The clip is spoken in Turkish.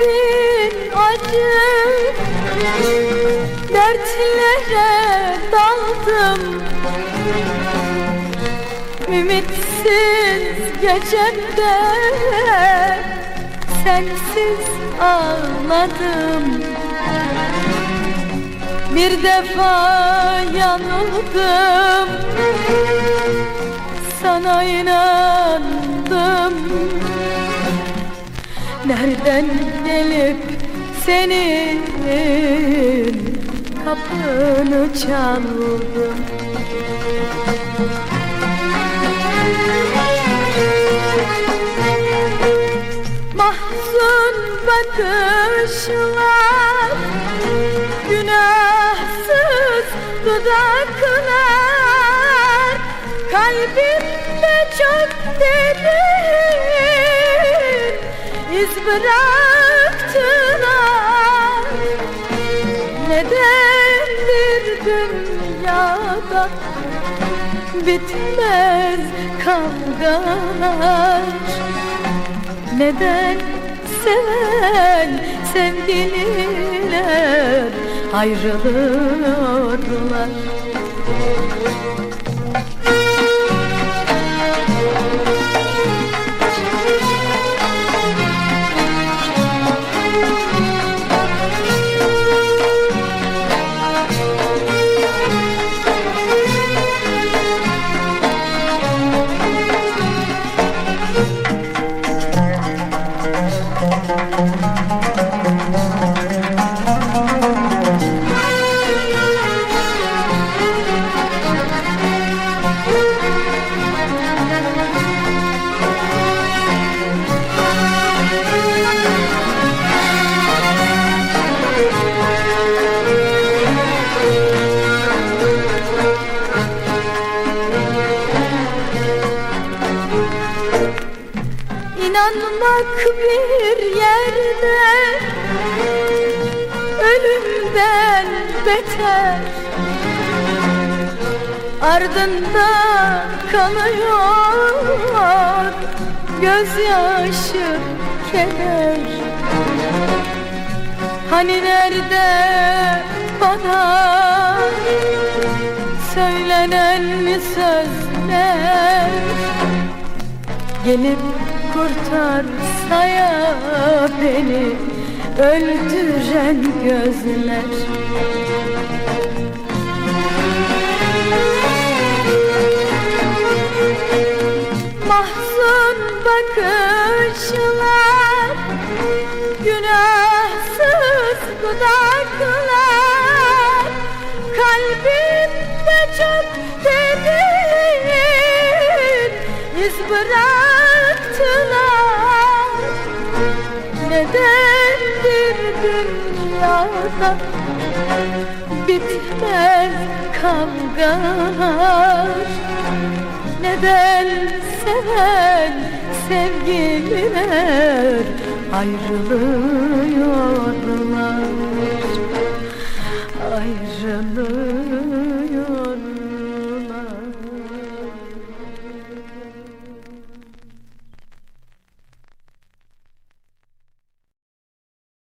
Bin acı. Dertlere daldım. Ümitsiz gecemde Sensiz ağladım. Bir defa yanıldım Nereden gelip senin kapını çaldım? Mahzun bakışlar Günahsız dudaklar. Kalbimde çok derin bıraktılar Nedendir dünyada bitmez kavgalar? Neden seven sevgililer ayrılıyorlar İnanmak bir yerde. Ölümden beter. Ardında kalıyor gözyaşı keder. Hani nerede bana söylenen sözler? Gelip kurtarsa ya beni öldüren gözler. Mahzun bakışlar Günahsız dudaklar. Kalbimde çok derin iz bıraktılar dünyada bitmez kavgalar. Neden seven sevgililer ayrılıyorlar? Ayrılıyorlar